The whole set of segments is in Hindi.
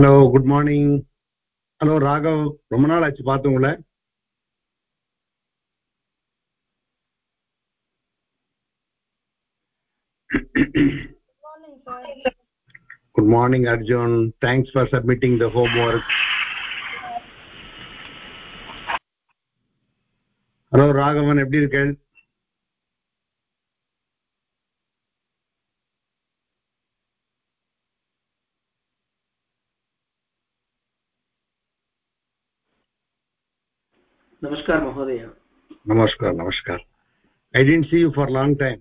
Hello good morning hello Raghav ரொம்ப நாள் ஆச்சு பார்த்து உங்களை. Good morning Arjun thanks for submitting the homework hello Raghavan எப்படி இருக்கேன்? नमस्कार महोदय नमस्कार नमस्कार i didn't see you for a long time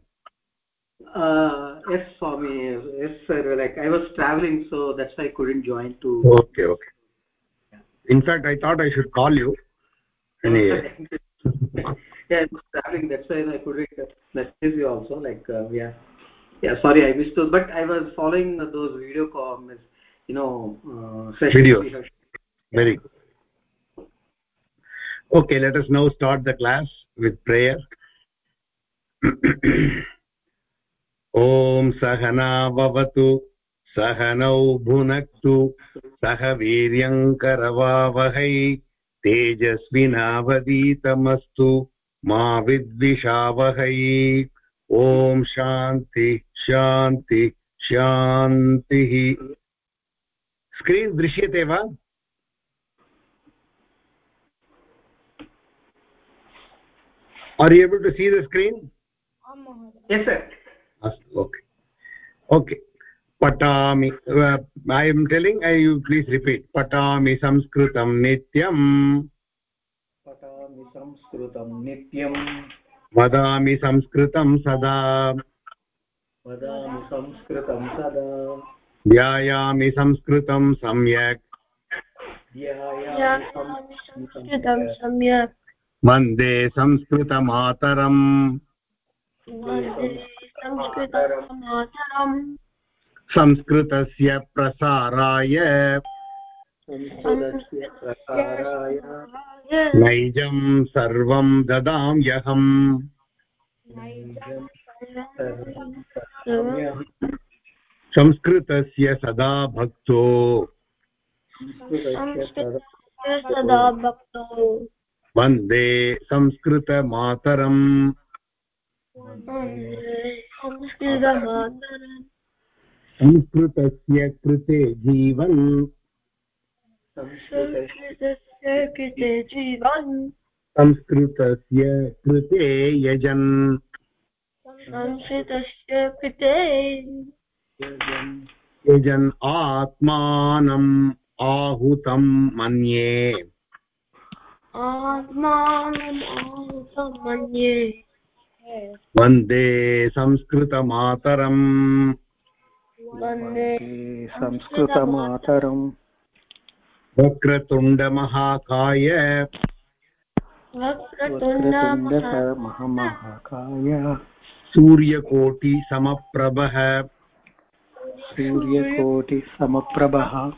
uh yes swami yes sir like i was traveling so that's why i couldn't join to okay okay in fact i thought i should call you anyway yeah i was traveling that's why i couldn't message you also like uh, yeah yeah sorry i missed those but i was following those video comments you know uh, sessions Videos. we have- very good Okay, let us now start the class with prayer. ॐ सहना सहनौ भुनक्तु सह वीर्यङ्करवावहै तेजस्विनावदीतमस्तु मा विद्विषावहै ॐ शान्ति शान्ति शान्तिः स्क्रीन् दृश्यते वा? Are you able to see the screen? Yes sir. अस्तु ओके ओके पठामि I am telling I you please repeat पठामि संस्कृतं नित्यम् पठामि संस्कृतं नित्यं वदामि संस्कृतं सदा वदामि संस्कृतं सदा ध्यायामि संस्कृतं सम्यक् ध्यायामि संस्कृतं सम्यक् वंदे संस्कृतमातरम्। संस्कृतस्य प्रसाराय। संस्कृतस्य प्रसाराय। नैजं सर्वं ददाम्यहम्। संस्कृतस्य सदा भक्तो। संस्कृतस्य सदा भक्तो। वंदे संस्कृतमातरम्। संस्कृतस्य कृते जीवन्। संस्कृतस्य कृते जीवन्। संस्कृतस्य कृते यजन्। संस्कृतस्य कृते यजन्। आत्मानम् आहुतं मन्ये। आत्मानम् आहूतं मन्ये वंदे संस्कृतमातरम्। वंदे संस्कृतमातरम्। वक्रतुण्डमहाकाय। वक्रतुण्डमः महामहाकाय सूर्यकोटिसमप्रभः। सूर्यकोटिसमप्रभः।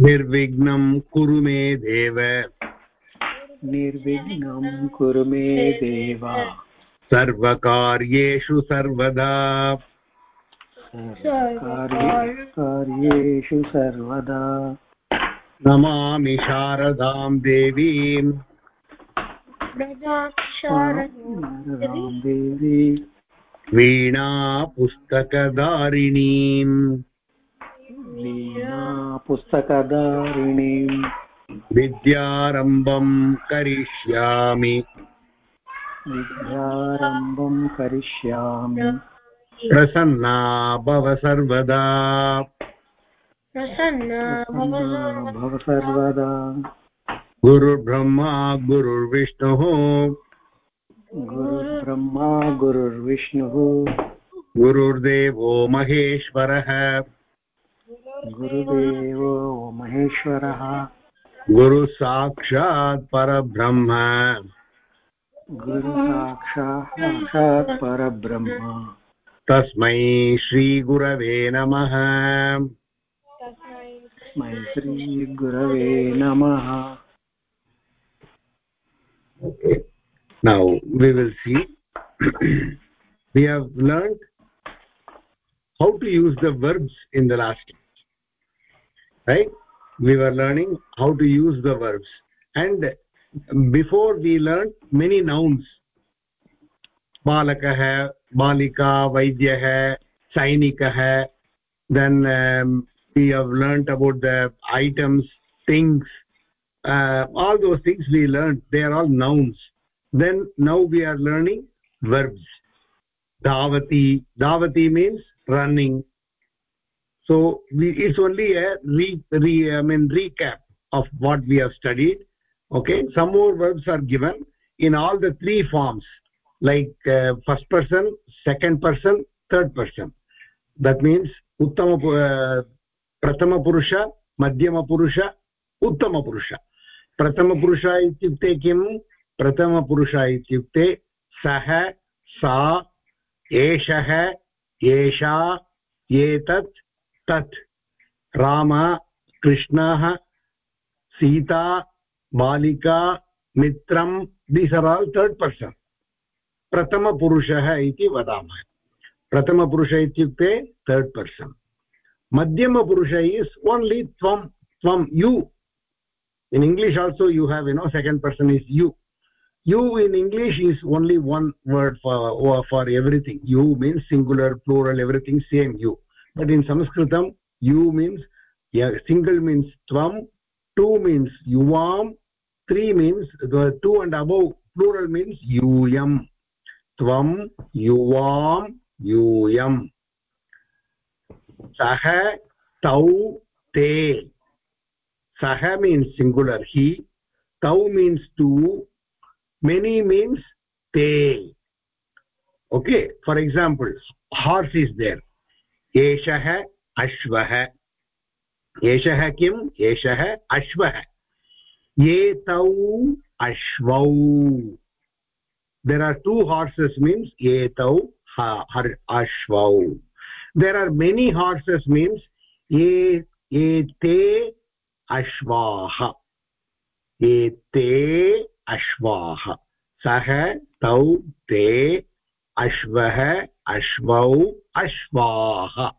निर्विघ्नं कुरु मे देव। निर्विघ्नं कुरु मे देव। सर्वकार्येषु सर्वदा। कार्येषु सर्वदा। नमामि शारदां देवीम् देवी वीणा पुस्तकधारिणीम् वीणा पुस्तकधारिणीं विद्यारम्भं करिष्यामि। विद्यारम्भं करिष्यामि। प्रसन्ना भव सर्वदा। प्रसन्न भव प्रसन्ना भव सर्वदा। गुरुर्ब्रह्मा गुरुर्विष्णुः। गुरुर्ब्रह्मा गुरुर्विष्णुः। गुरुर्देवो महेश्वरः। गुरुदेवो महेश्वरः। गुरु साक्षात् परब्रह्म। गुरु साक्षात् परब्रह्म। तस्मै श्रीगुरवे नमः। तस्मै श्रीगुरवे नमः। Now we will see we have learned how to use the verbs in the last rat we were learning how to use the verbs. And before we learned many nouns. Balakah balika vaidyah sainikah. Then um, we have learned about the items things. Uh, all those things we learned they are all nouns. Then now we are learning verbs. Davati davati means running so it's only a re, re i mean recap of what we have studied okay some more verbs are given in all the three forms like uh, first person second person third person that means uttama uh, prathama purusha madhyama purusha uttama purusha prathama purusha ityukte kim प्रथमपुरुष इत्युक्ते सः सा एषः एषा एतत् तत्। राम, कृष्णः, सीता, बालिका, मित्रं these are all third person प्रथमपुरुषः इति वदामः। प्रथमपुरुष इत्युक्ते तर्ड् पर्सन् मध्यमपुरुष इस् ओन्लि त्वं त्वं you in English also you have you know second person is you you in English is only one word for for everything you means singular plural everything same you but in sanskritam you means yeah single means tvam two means yuvam three means the two and above plural means yuyam. Tvam yuvam yuyam. Sah tau te. Sah means singular he. Tau means two many means they okay for example horse is there एषः अश्वः। एषः किम्? एषः अश्वः। एतौ अश्वौ। There are two horses means एतौ अश्वौ। There are many horses means एते अश्वाः। एते अश्वाः। सः, तौ, ते अश्वः अश्वौ अश्वाः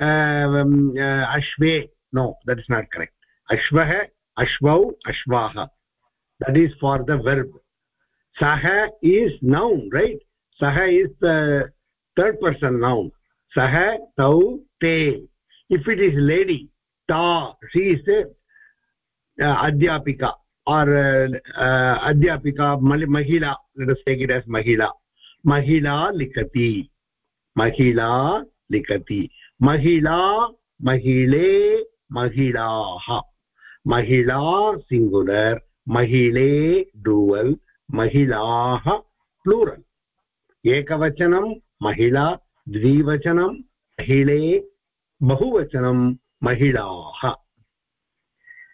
um, uh, ashve no that is not correct ashvah ashvau ashvaha that is for the verb saha is noun right saha is the third person noun saha tau te if it is lady ta she is the अध्यापिका or अध्यापिका महिला let us take it as mahila mahila likati mahila likati mahila mahile mahilaah mahila singular mahile dual महिलाः प्लूरल् एकवचनं महिला द्विवचनं महिले बहुवचनं महिलाः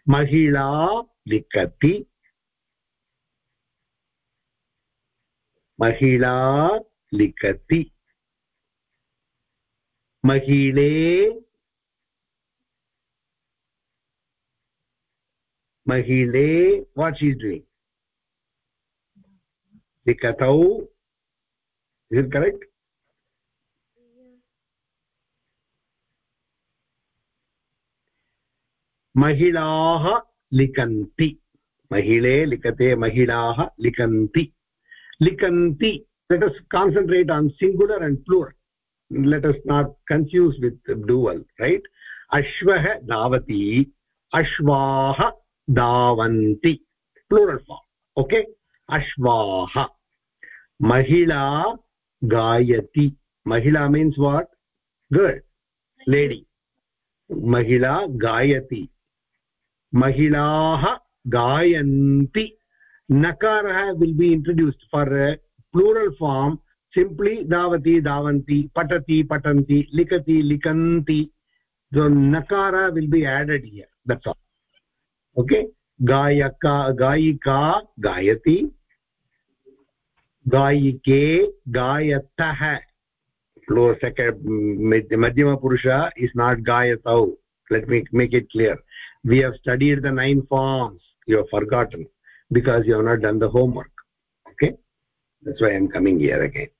महिला लिखति। महिला लिखति। महिले महिले वाट् ईस् डूयिङ्ग् लिखतौ। इस् करेक्ट् महिलाः लिखन्ति। महिले लिखते महिला लिखन्ति। लिखन्ति। Let's concentrate on singular and plural let's not confuse with dual right अश्वः धावति अश्वाः धावन्ति प्लूरल् फार् ओके अश्वाः महिला गायति महिला मीन्स् वाट् गर्ल् लेडी महिला गायति महिलाः गायन्ति। नकारः will be introduced for plural form simply धावति, धावन्ति, पठति, पठन्ति, लिखति, लिखन्ति। नकार will be added here that's all okay गायका, गायिका गायति। गायिके गायतः। मध्यमपुरुष is not गायतौ। Let me make it clear we have studied the nine forms you have forgotten because you have not done the homework okay that's why i am coming here again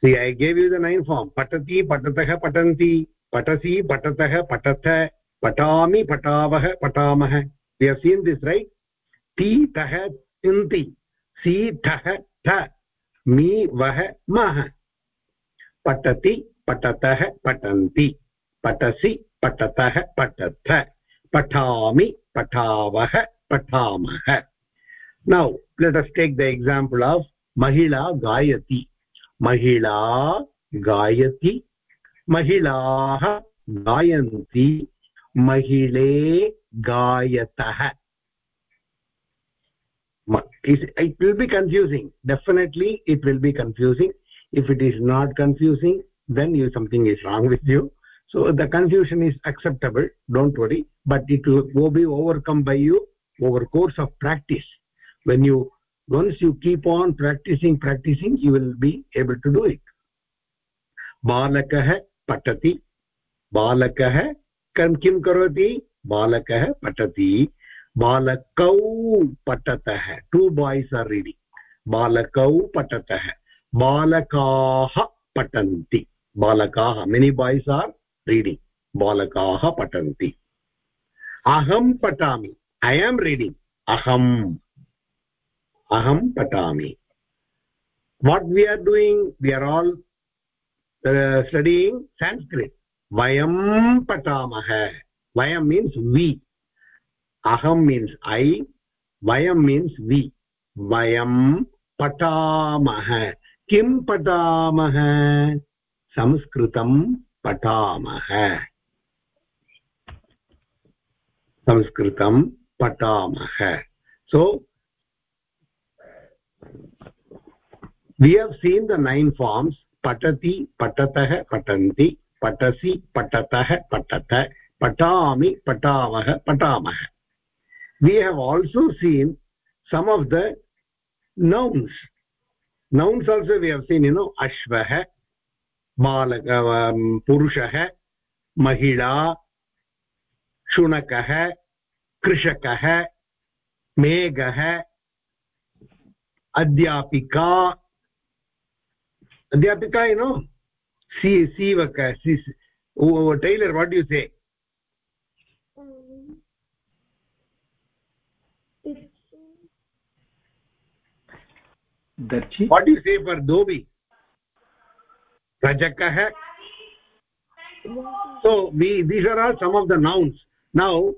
see i gave you the nine form patati patatah patanti patasi patatah patatha patami patavah patamah we have seen this right ti tah tinti si thah tha mi vah mah patati patatah patanti patasi patatah patatha पठामि पठावः पठामः now let's take the example of महिला गायति महिला गायति महिलाः गायन्ति महिले गायतः it will be confusing definitely it will be confusing if it is not confusing then you something is wrong with you so the confusion is acceptable don't worry but it will be overcome by you over course of practice when you once you keep on practicing practicing you will be able to do it बालकः पठति बालकः किं करोति बालकः पठति बालकौ पठतः टु बाय्स् आर् रीडिङ्ग् बालकौ पठतः बालकाः पठन्ति बालकाः मेनि बाय्स् आर् रीडिङ्ग् बालकाः पठन्ति। अहं पठामि। ऐ एम् रीडिङ्ग् अहम्। अहं पठामि। What we are doing we are all studying Sanskrit वयं पठामः। वयं means we aham means i. vayam means we. vayam patamah kim patamah संस्कृतं पठामः। संस्कृत पठामः। So we have seen the nine forms पठति, पठतः, पठन्ति, पठसि, पठतः, पठत, पठामि पठावः पठामः। We have also seen some of the nouns nouns also we have seen you know अश्वः बाल पुरुषः महिला शुनकः कृषकः मेघः अध्यापिका अध्यापिका यु नो सी सीवक टेलर वाट यू से दर्जी? वाट् यु से फर् धोबी rajakah so we, these are all some of the nouns. Now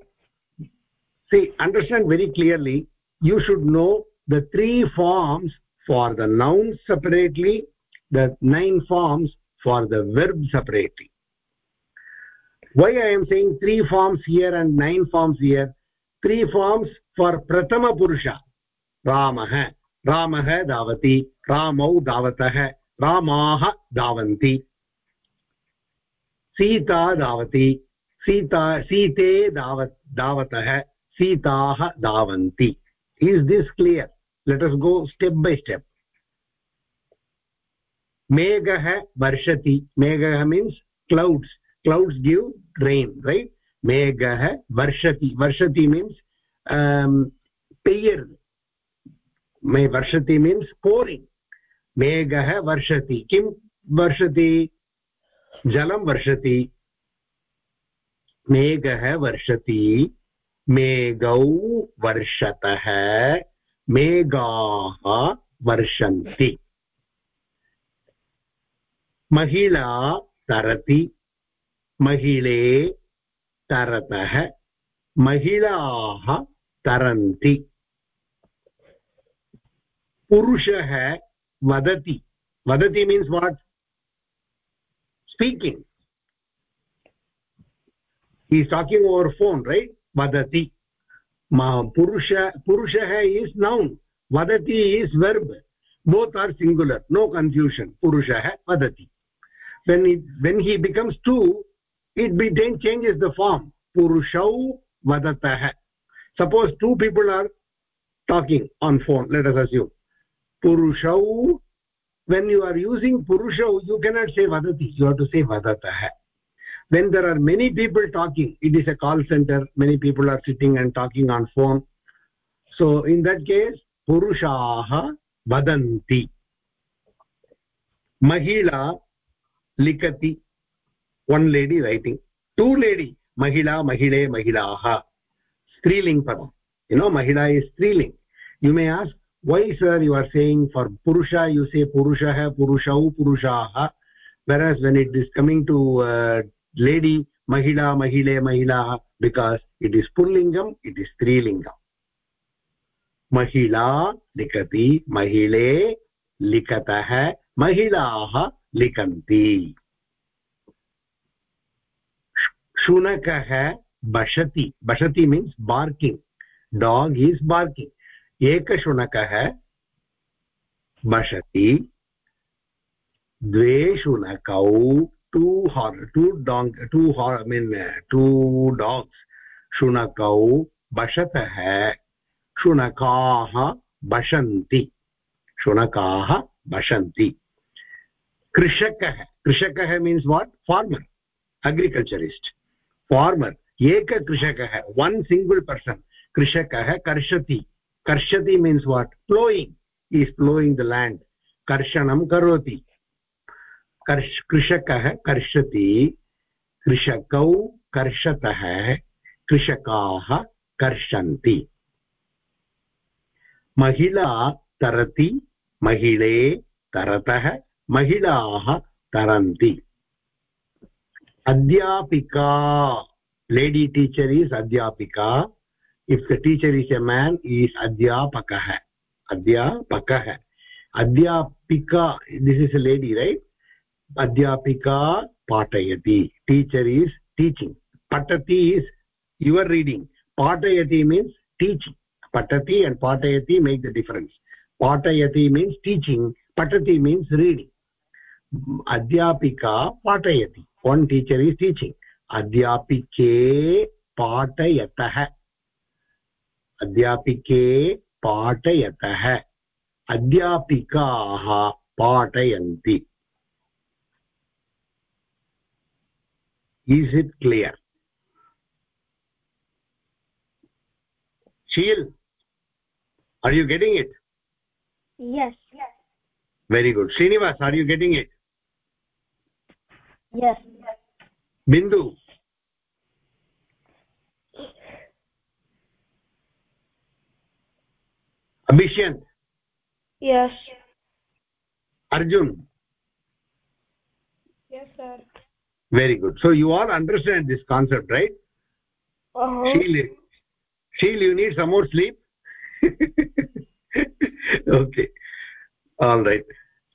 see understand very clearly you should know the three forms for the noun separately the nine forms for the verb separately. Why i am saying three forms here and nine forms here? Three forms for prathama purusha. Ramah ramah davati. Ramau davatah रामाः धावन्ति Sita धावति सीता सीते धाव धावतः सीताः धावन्ति clear let us go step by step megah varshati megah means clouds clouds give rain right megah varshati varshati means um payir मे वर्षति मीन्स् पोरिङ्ग् मेघः वर्षति। किं वर्षति? जलं वर्षति। मेघः वर्षति। मेघौ वर्षतः। मेघाः वर्षन्ति। महिला तरति। महिले तरतः। महिलाः तरन्ति। पुरुषः vadati. Vadati means what? Speaking. He is talking over phone right? Vadati. Ma purusha purushah is noun. Vadati is verb. Both are singular. No confusion. Purushah vadati. When when he becomes two it be then changes the form. Purushau vadatah. Suppose two people are talking on phone. Let us assume. पुरुषौ वेन् यु आर् यूसिङ्ग् पुरुषौ यु केनाट् से वदति you have to say वदतः when there are many people talking it is a call centre many people are sitting and talking on phone so in that case पुरुषाः वदन्ति महिला लिखति one lady writing two lady महिला महिले महिलाः स्त्रीलिङ्ग् पदम् यु नो महिला is स्त्रीलिङ्ग् you may ask why sir you are saying for purusha you say purushah purushau purushaah whereas when it is coming to uh, lady mahila mahile mahilaha because it is pullingam it is strilingam महिला लिखति महिले लिखतः महिलाः लिखन्ति शुनकः बशति बशति means barking dog is barking एकशुनकः बशति द्वे शुनकौ टु हार्, टु डाङ्ग् टु हार् ऐ मीन् टु डाग्स्, शुनकौ बशतः, शुनकाः बशन्ति शुनकाः बशन्ति। कृषकः कृषकः means what farmer agriculturist farmer एककृषकः one single person कृषकः कर्षति। कर्षति means what ploughing is ploughing the land कर्षणं करोति. कर्ष, कृषकः कर्षति, कृषकौ कर्षतः, कृषकाः कर्षन्ति. महिला तरति, महिले तरतः, महिलाः तरन्ति. अध्यापिका. लेडी टीचर् इस् अध्यापिका. If the teacher is a man is अध्यापकः अध्यापकः अध्यापिका this is a lady right अध्यापिका पाठयति टीचर् इस् टीचिङ्ग् पठति इस् युवर् रीडिङ्ग् पाठयति means teaching patati and patayati make the difference patayati means teaching patati means reading adhyapika patayati one teacher is teaching adhyapike patayatah अध्यापिके पाठयतः अध्यापिकाः पाठयन्ति is it clear sheil are you getting it yes very good srinivas are you getting it yes bindu abhishant yes. Arjun? Yes sir. Very good. So you all understand this concept right? Uh -huh. sheil sheil you need some more sleep? Okay. All right.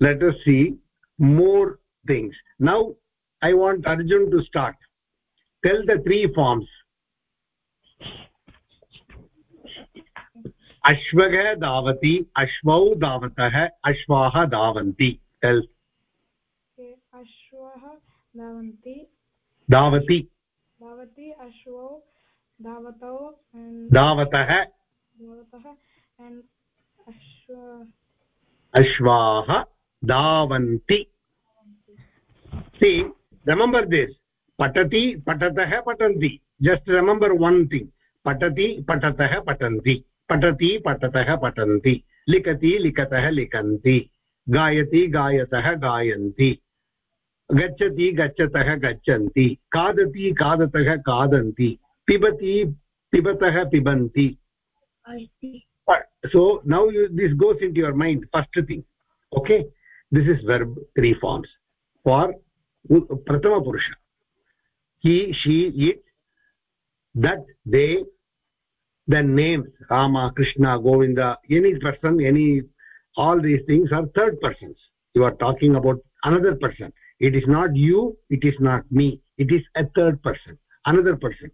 Let us see more things. Now i want arjun to start. Tell the three forms अश्वः धावति अश्व धावतः अश्वाः धावन्ति। टेल् अश्वः धावन्ति? धावति। धावति अश्वौ धावतौ धावतः। धावतः दिस् पठति पठतः पठन्ति। जस्ट् रिमम्बर् वन् थिङ्ग् पठति पठतः पठन्ति। पठति पठतः पठन्ति। लिखति लिखतः लिखन्ति। गायति गायतः गायन्ति। गच्छति गच्छतः गच्छन्ति। खादति खादतः खादन्ति। पिबति पिबतः पिबन्ति। So now you this goes in your mind first thing okay this is verb three forms for प्रथमपुरुष he she it that they the names rama krishna govinda any person any all these things are third persons. You are talking about another person. It is not you it is not me. It is a third person another person.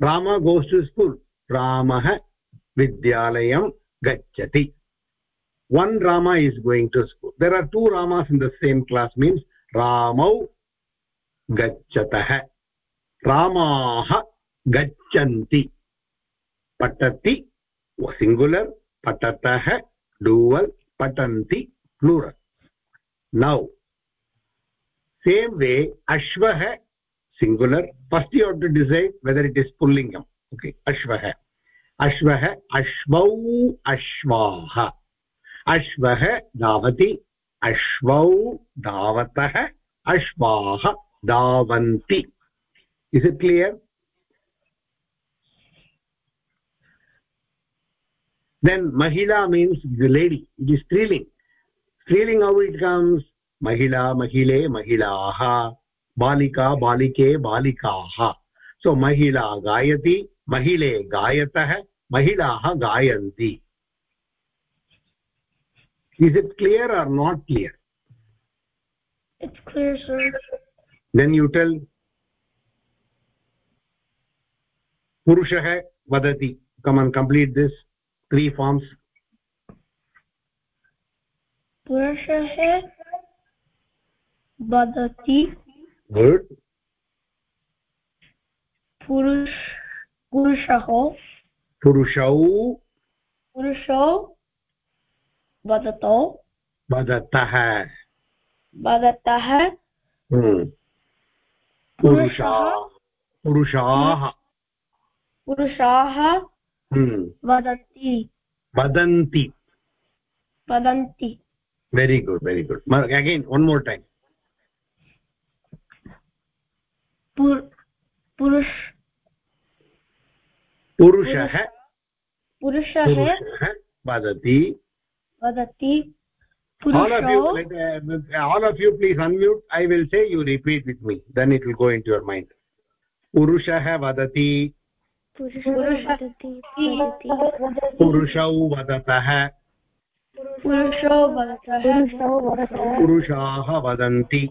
Rama goes to school. Ramah vidyalayam gacchati. One rama is going to school. There are two ramas in the same class means ramau gachatah ramaah gachanti पटति सिङ्गुलर् पटत डूवल् पठन्ति प्लूरल् नौ सेम वे अश्व singular first you have to decide whether it is पुल्लिङ्गम् okay अश्वः. अश्व, अश्वौ, अश्वाः. अश्वः, धावति, अश्वौ, धावतः, अश्वाः, धावन्ति. Is it clear then mahila means the lady it is striling striling how it comes mahila mahile mahilaah balika balike balikaah so mahila gayati mahile gayatah mahilaah gayanti is it clear or not clear it's clear sir then you tell purushah vadati come on complete this three forms पुरुषः वदति good पुरुष पुरुषः purushau पुरुषौ वदतौ वदतः hmm purusha purushaah पुरुषाः hmm वदति vadanti वदन्ति very good very good Ma- again one more time पुर- पुरुष purushah पुरुषः purushah vadati वदति all of you let, uh, all of you please unmute i will say you repeat with me then it will go into your mind purushah vadati पुरुषौ वदतः पुरुषाः वदन्ति।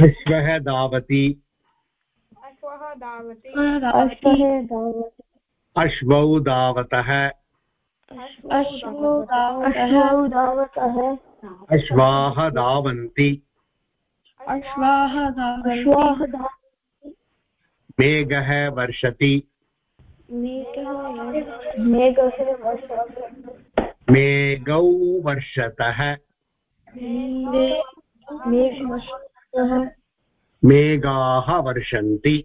अश्वः धावति अश्वौ धावतः अश्वौ धावन्ति अश्वाः धावन्ति मेघः वर्षति। मेघः वर्षतः। मेघवर्षतः मेघाः वर्षन्ति।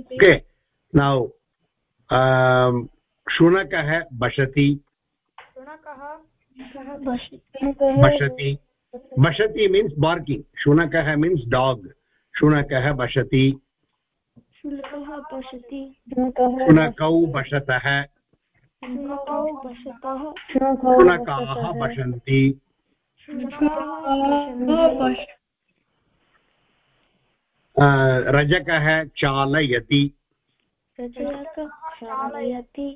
ओके नौ शुनकः बशति। शुनकः बशति। बशति मीन्स् बार्किङ्ग् शुनकः मीन्स् डाग् शुनकः बशति शुनकः बशतः शुनकौ शुनकाः बशन्ति रजकः चालयति चालयति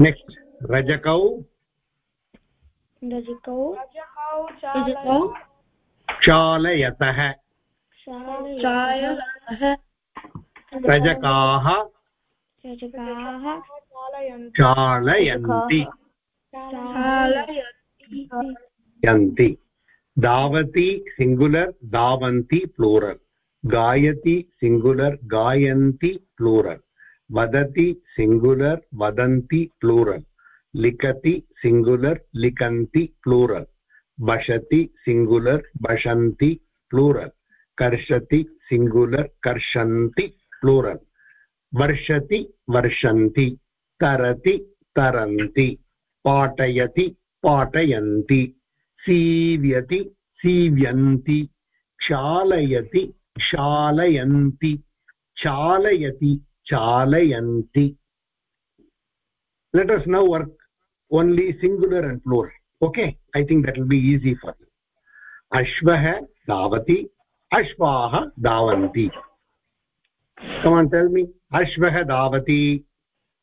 नेक्स्ट् रजकौ रजकौ रजकौ रजकौ चालयतः। चालयतः। रजकाः। रजकाः। चालयन्ति। चालयन्ति। चालयन्ति। यन्ति धावति सिङ्गुलर् धावन्ति प्लूरल्। गायति सिङ्गुलर् गायन्ति प्लूरल्। वदति सिङ्गुलर् वदन्ति प्लूरल्। लिखति सिङ्गुलर् लिखन्ति प्लूरल्। बशति सिङ्गुलर् बशन्ति प्लूरल् कर्षति सिङ्गुलर् कर्षन्ति प्लूरल् वर्षति वर्षन्ति तरति तरन्ति पाठयति पाठयन्ति सीव्यति सीव्यन्ति क्षालयति क्षालयन्ति चालयति चालयन्ति let us now work only singular and plural. Okay? I think that will be easy for you अश्वः धावति अश्वाः धावन्ति कमान् टेल् मी अश्वः धावति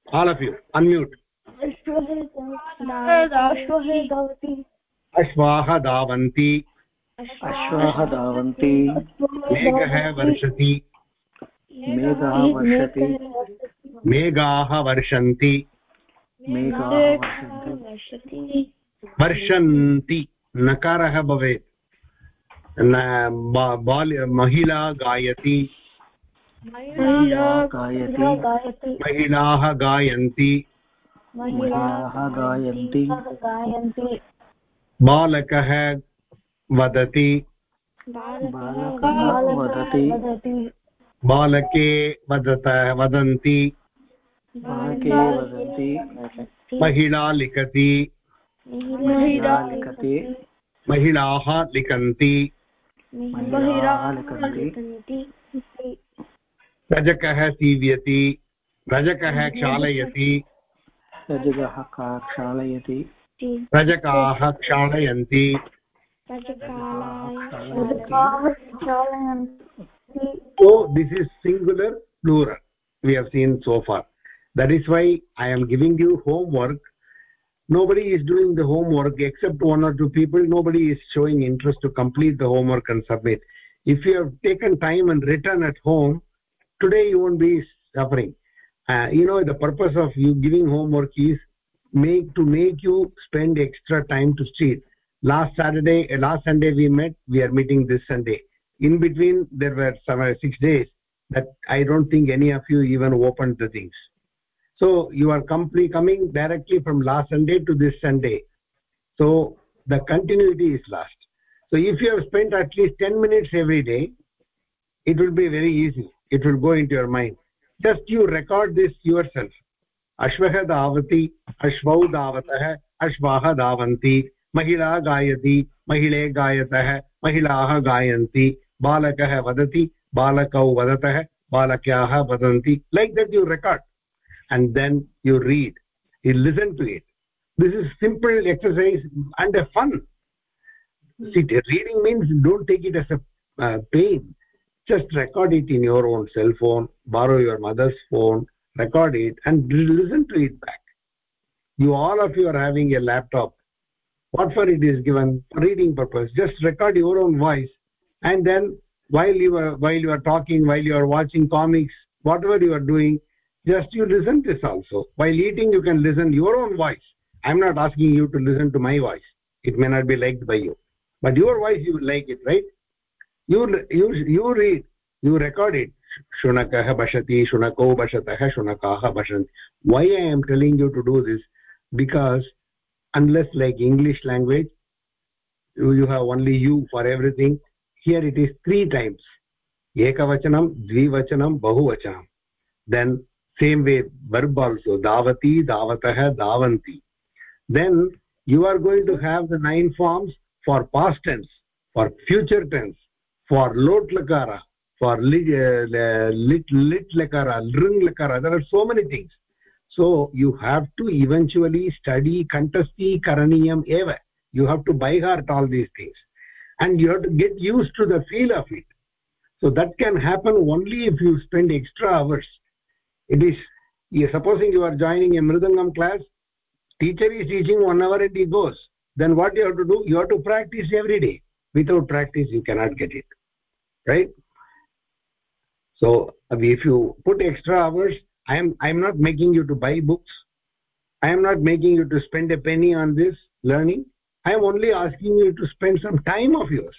आल् आफ् यु अन्म्यूट् अश्वाः धावन्ति अश्वाः धावन्ति मेघः वर्षति मेघः वर्षति मेघाः वर्षन्ति वर्षन्ति नकारः भवेत्। न- बा- बाल्य महिला गायति। महिला गायन्ति। बालकः वदति। बालके वदत। वदन्ति। महिला लिखति। महिला लिखति महिलाः लिखन्ति रजकः सीव्यति रजकः क्षालयति रजगः का क्षालयति रजकाः क्षालयन्ति so this is singular plural we have seen so far that is why i am giving you homework nobody is doing the homework except one or two people. Nobody is showing interest to complete the homework and submit. If you have taken time and written at home today you won't be suffering. Uh, you know the purpose of you giving homework is make to make you spend extra time to study last saturday uh, last sunday we met we are meeting this sunday. In between there were some six days that i don't think any of you even opened the things so you are complete coming directly from last sunday to this sunday so the continuity is lost so if you have spent at least 10 minutes every day it will be very easy it will go into your mind just you record this yourself अश्वः धावति अश्वौ धावतः अश्वाः धावन्ति महिला गायति महिले गायतः महिलाः गायन्ति बालकः वदति बालकौ वदतः बालक्याः वदन्ति like that you record and then you read. You listen to it. This is simple exercise and a fun. See reading means don't take it as a uh, pain. Just record it in your own cell phone borrow your mother's phone record it and listen to it back. You all of you are having a laptop. What for it is given reading purpose just record your own voice. And then while you are while you are talking while you are watching comics whatever you are doing just you listen this also. While eating you can listen your own voice. I'm not asking you to listen to my voice. It may not be liked by you. But your voice you will like it right? You you you read you record it. Shunakah bashati shunako bashatah shunakaah bashanti why i am telling you to do this? Because unless like english language you, you have only you for everything. Here it is three times. Ekavachanam dvivachanam bahuvachanam. Then same way verb also davati davatah davanti. Then you are going to have the nine forms for past tense for future tense for lot lakara for lit, uh, lit, lit lakara lring lakara. There are so many things. So you have to eventually study kantasti karaniyam eva. You have to by heart all these things. And you have to get used to the feel of it. So that can happen only if you spend extra hours it is supposing you are joining a mridangam class teacher is teaching one hour and he goes then what you have to do you have to practice every day. Without practice you cannot get it right? So uh, if you put extra hours i am i am not making you to buy books. I am not making you to spend a penny on this learning. I am only asking you to spend some time of yours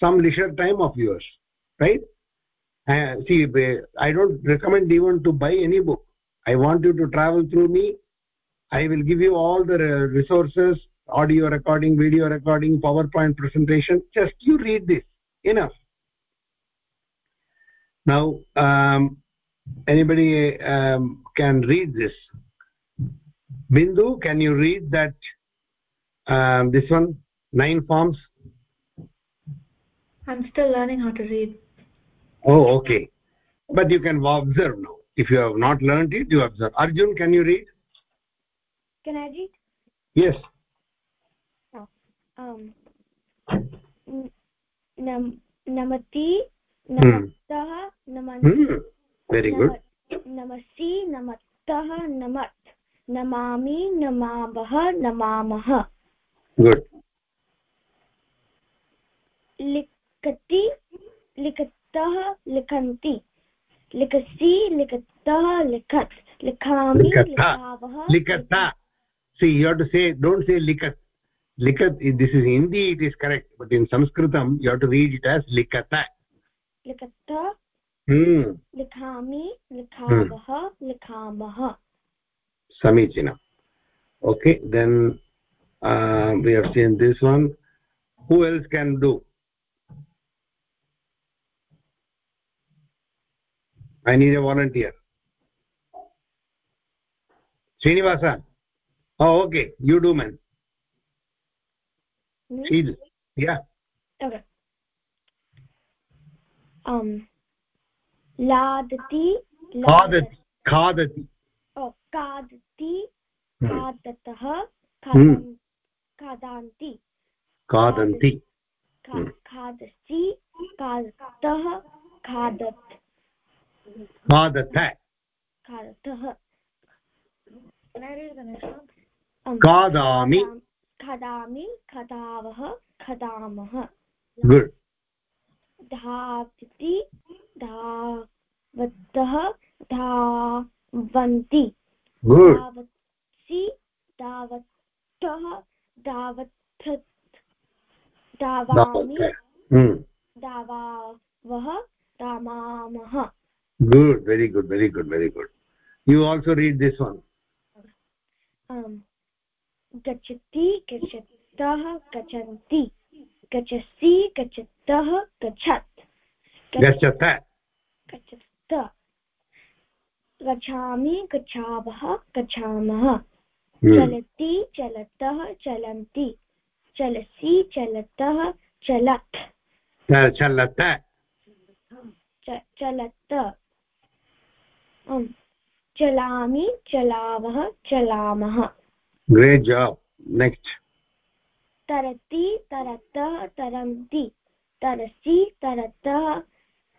some leisure time of yours right uh, see i don't recommend even to buy any book. I want you to travel through me. I will give you all the resources audio recording video recording powerpoint presentation. Just you read this. Enough. Now um, anybody um, can read this? Bindu can you read that um, this one? Nine forms? I'm still learning how to read oh okay. But you can observe now. If you have not learned it you observe. Arjun can you read? Can i read? Yes. Oh, um nam namati hmm. namatah hmm. namani very good. namasi namatah namat namami namabah namamah good. Likati likati. लिखतः लिखन्ति लिखसि लिखतः लिखत् लिखामि लिखावः likata see you have to say don't say likat likat this is hindi it is correct but in sanskritam you have to read it as likata लिखत hmm लिखामि लिखावः लिखामः samichinam okay then uh, we have seen this one who else can do i need a volunteer srinivasa oh okay you do man Hmm? Sheil. yeah Okay. Um. Ladati. खादति खादति Oh, खादति. Hmm. खादतः. Hmm. खादन् खादन्ति. खादन्ति खा- Hmm. खादसि. खादतः. खादत्. खादत खादतः. खादामि खादाम- खादावः खादामः good. धावति धावतः धावन्ति धावसि धावतः धावथ धावामि. धावावः धामामः good very good very good very good. You also read this one. Um, गच्छति गच्छतः गच्छन्ति। गच्छसि गच्छतः गच्छत्। गच्छत। गच्छत। गच्छामि गच्छावः गच्छामः। Hmm. चलति चलतः चलन्ति। चलसि चलतः चलत्। चलत। चलत। चलामि चलावः चलामः। Great job. Next. तरति तरतः तरन्ति। तरसि तरतः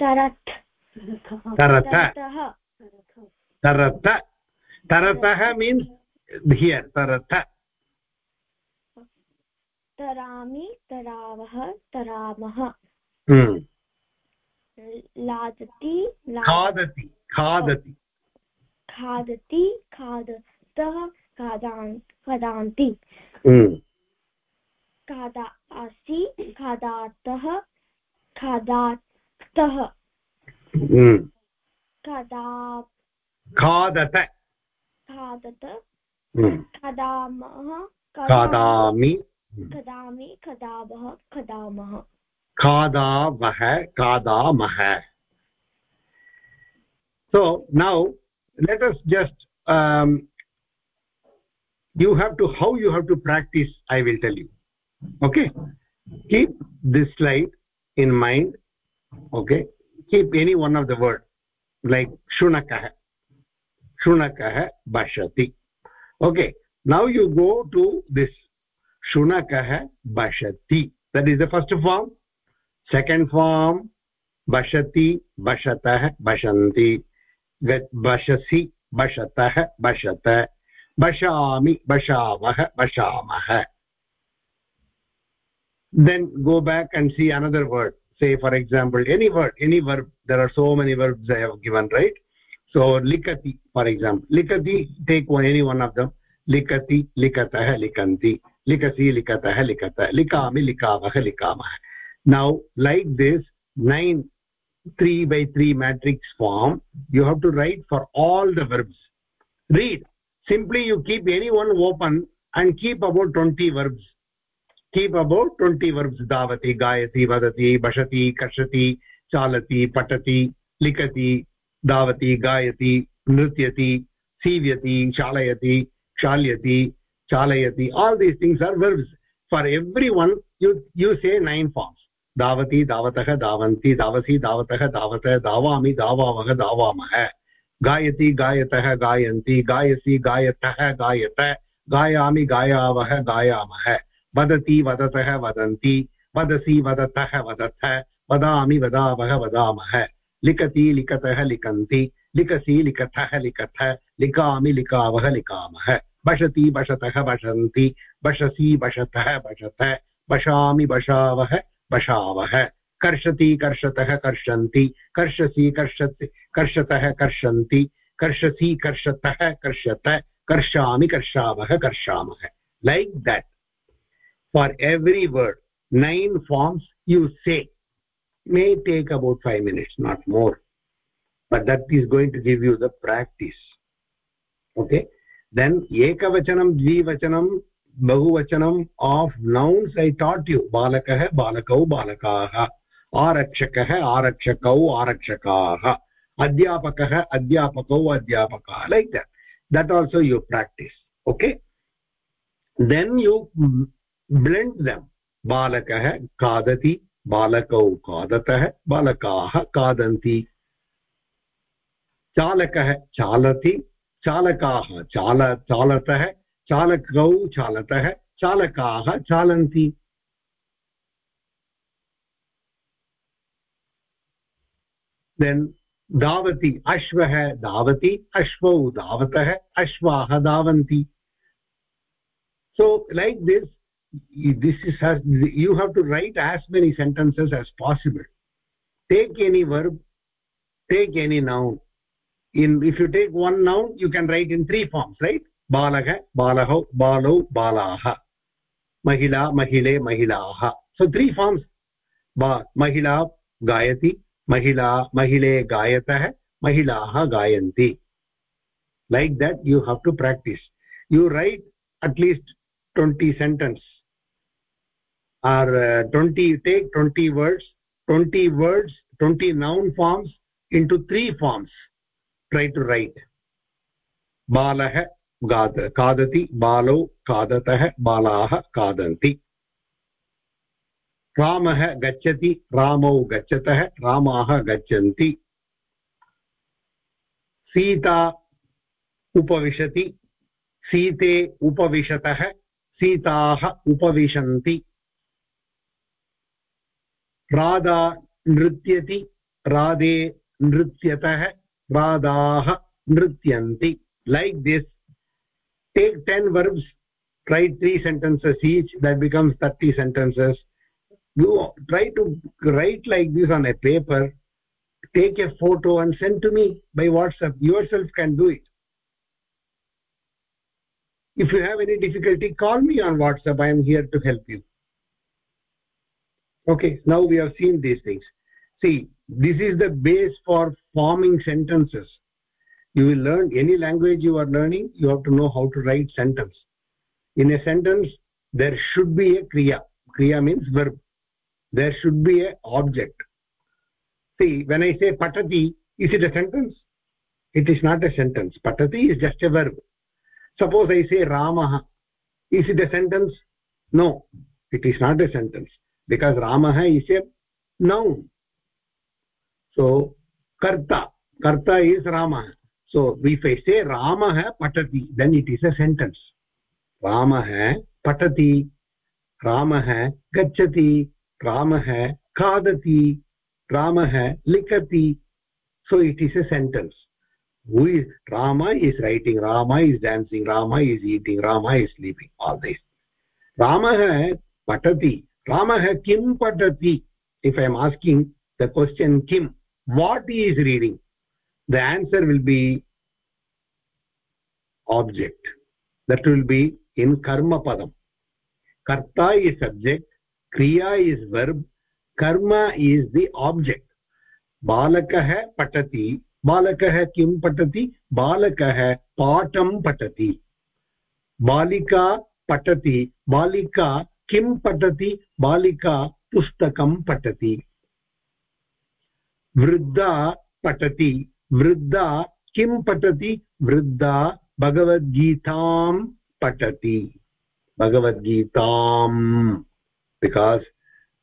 तरत्। तरत। तरतः। taratah means here tarat तरामि तरावः तरामः। Hmm. लादति ला- खादति। खादति खादति खादान् खादान्ति। hmm. खादासि खादातः खादातः। Hmm. खादा खादत। खादत। hmm. खादामः। खादामि खादामि खादावः खादामः। खादावः खादामः। So now let us just um, you have to how you have to practice i will tell you. Okay? Keep this slide in mind. Okay? Keep any one of the word like shunakah shunakah bashati. Okay? Now you go to this shunakah bashati. That is the first form. Second form bashati bashatah bashanti बषसि बषतः बषत बषामि बषावः बषामः then go back and see another word say for example any word any verb there are so many verbs I have given right so लिखति फार् एक्साम्पल् लिखति take one any one of them लिखति लिखतः लिखन्ति लिखसि लिखतः लिखत लिखामि लिखावः लिखामः now like this nine 3 by 3 matrix form you have to write for all the verbs. Read. Simply you keep any one open and keep about 20 verbs. Keep about 20 verbs. Davati gayati vadati bashati kashati chalati patati likati davati gayati nrityati sivyati chalayati shalyati chalayati. All these things are verbs. For everyone you you say nine forms davati davatah davanti davasi davatah davatah davami davavah davamah गायति गायतः गायन्ति गायसि गायतः गायत गायामि गायावः गायामः वदति वदतः वदन्ति वदसि वदतः वदथ वदामि वदावः वदामः लिखति लिखतः लिखन्ति लिखसि लिखतः लिखथ लिखामि लिखावः लिखामः बशति बशतः बशन्ति बशसि बशतः बशथ बशामि बशावः पशावः। कर्षति कर्षतः कर्षन्ति, कर्षसि कर्षति कर्षतः कर्षन्ति, कर्षसि कर्षतः कर्षत, कर्षामि कर्षावः कर्षामः। Like that for every word nine forms you say may take about five minutes not more but that is going to give you the practice okay then एकवचनं द्विवचनं बहुवचनम् of nouns I taught you बालकः बालकौ बालकाः। आरक्षकः आरक्षकौ आरक्षकाः। अध्यापकः अध्यापकौ अध्यापकाः like that that also you practise okay then you blend them बालकः खादति, बालकौ खादतः, बालकाः खादन्ति। चालकः चालति, चालकाः चाल, चालतः चालकौ चालत चालका चालन्ति। देन् धावति अश्वः धावति, अश्वौ धावतः, अश्वाः धावन्ति। So like this this is you have to write as many sentences as possible take any verb take any noun in if you take one noun you can write in three forms right बालक, बालहौ, बालौ बालाः महिला, महिले, महिला। सो थ्री फार्म्स् महिला गायति, महिला, महिले गायतः, महिला गायन्ति। Like that you have to practise you write at least twenty sentence or twenty take twenty words twenty words twenty noun forms in two three forms try to write गाद, खादति, बालौ, खादतः, बालाः, खादन्ति। रामः गच्छति, रामौ गच्छतः, रामाः गच्छन्ति। सीता उपविशति, सीते उपविशतः, सीताः उपविशन्ति। राधा नृत्यति, राधे नृत्यतः, राधाः नृत्यन्ति। Like this take 10 verbs write three sentences each that becomes 30 sentences. You try to write like this on a paper take a photo and send to me by whatsapp. Yourself can do it. If you have any difficulty call me on whatsapp. I am here to help you. Okay now we have seen these things. See this is the base for forming sentences you will learn any language you are learning you have to know how to write sentence. In a sentence there should be a kriya. Kriya means verb. There should be a object. See when i say patati is it a sentence? It is not a sentence. Patati is just a verb. Suppose i say ramah is it a sentence? No it is not a sentence. Because ramah is a noun. So karta. Karta is rama so if i say ramah patati then it is a sentence ramah patati ramah gacchati ramah khadati ramah likati so it is a sentence who is rama is writing rama is dancing rama is eating rama is sleeping all this ramah patati ramah kim patati if i am asking the question kim what he is reading the answer will be object that will be in karma padam karta is subject kriya is verb karma is the object balakah patati balakah kim patati balakah patam patati balika patati balika kim patati balika pustakam patati वृद्धा पठति वृद्धा किं पठति वृद्धा भगवद्गीतां पठति भगवद्गीताम् because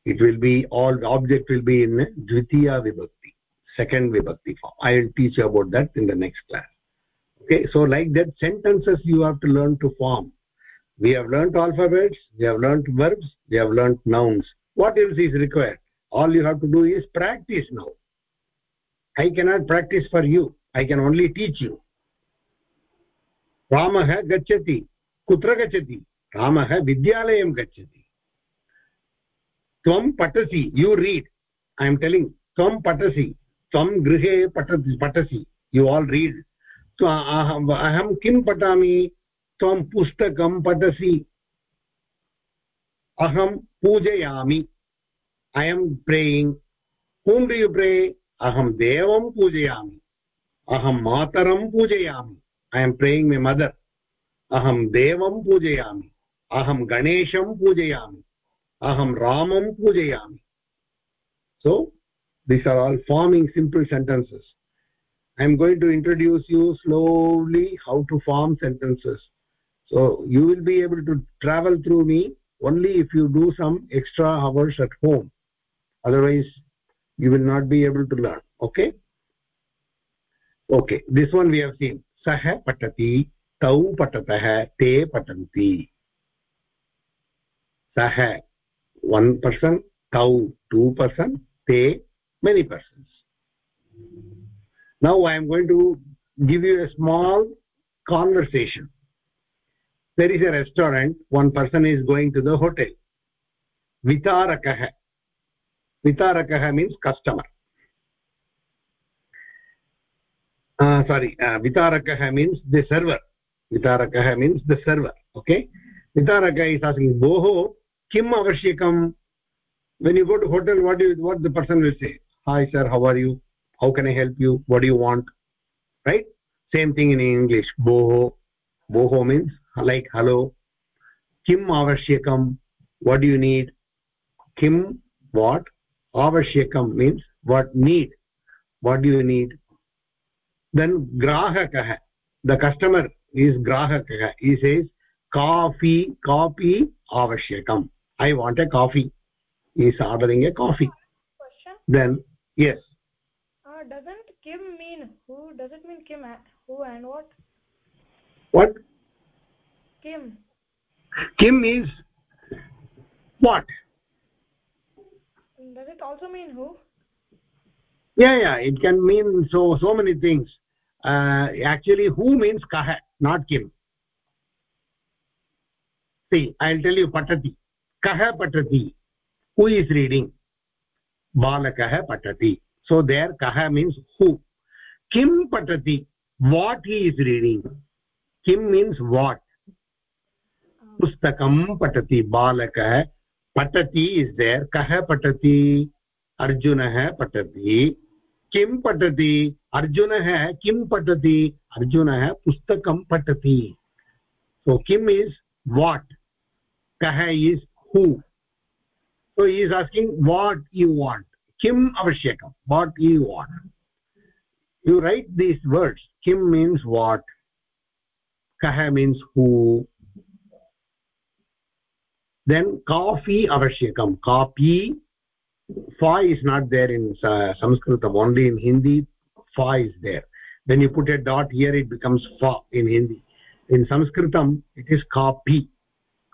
it will be all the object will be in dvitiya vibhakti second vibhakti form i will teach you about that in the next class okay so like that sentences you have to learn to form we have learned alphabets we have learned verbs we have learned nouns what else is required all you have to do is practice now i cannot practice for you i can only teach you रामः गच्छति। कुत्र गच्छति? रामः विद्यालयं गच्छति। त्वं पठसि you read I am telling त्वं पठसि, त्वं गृहे पठति, पठसि यु आल् रीड् अहं किं पठामि? त्वं पुस्तकं पठसि। अहं पूजयामि। I am praying whom do you pray अहं देवं पूजयामि। अहं मातरं पूजयामि। i am praying my mother. Aham devam pujayami. Aham ganesham pujayami. Aham ramam pujayami. So these are all forming simple sentences. I am going to introduce you slowly how to form sentences. So you will be able to travel through me only if you do some extra hours at home. Otherwise you will not be able to learn. Okay? Okay this one we have seen. सह पठति, तौ पटत ते पठन्ति। सः वन् पर्सन् तौ टू पर्सन् ते many person now I am going to give you a small conversation there is a restaurant one person is going to the hotel वितारकः वितारकः means customer uh, sorry. Uh, vitarakah means the server. Vitarakah means the server. Okay? Vitarakah is asking boho kim avashyakam when you go to hotel what do what the person will say? Hi sir how are you? How can i help you? What do you want? Right? Same thing in english. Boho. Boho means like hello. Kim avashyakam what do you need? Kim what? Avashyakam means what need? What do you need then grahakah the customer is grahakah he says coffee coffee avashyakam. I want a coffee. He is ordering a coffee. Question? Then yes. Uh, doesn't kim mean who does it mean kim who and what? What? Kim. Kim is what? Does it also mean who? Yeah yeah it can mean so so many things uh, actually who means kah not kim see i'll tell you patati kah patati who is reading balakah patati so there kah means who kim patati what he is reading kim means what पुस्तकं पठति बालकः पठति इस् देर् कः पठति अर्जुनः पठति किं पठति? अर्जुनः किं पठति? अर्जुनः पुस्तक पठति। सो किम् इस् वाट् कः is who so is asking what you what किम् आवश्यक? What you what you write this word किं मीन्स् वाट् कः मीन्स् हू देन् काफ़ी आवश्यकं. Coffee fa is not there in uh, sanskritam only in hindi fa is there when you put a dot here it becomes fa in hindi in sanskritam it is coffee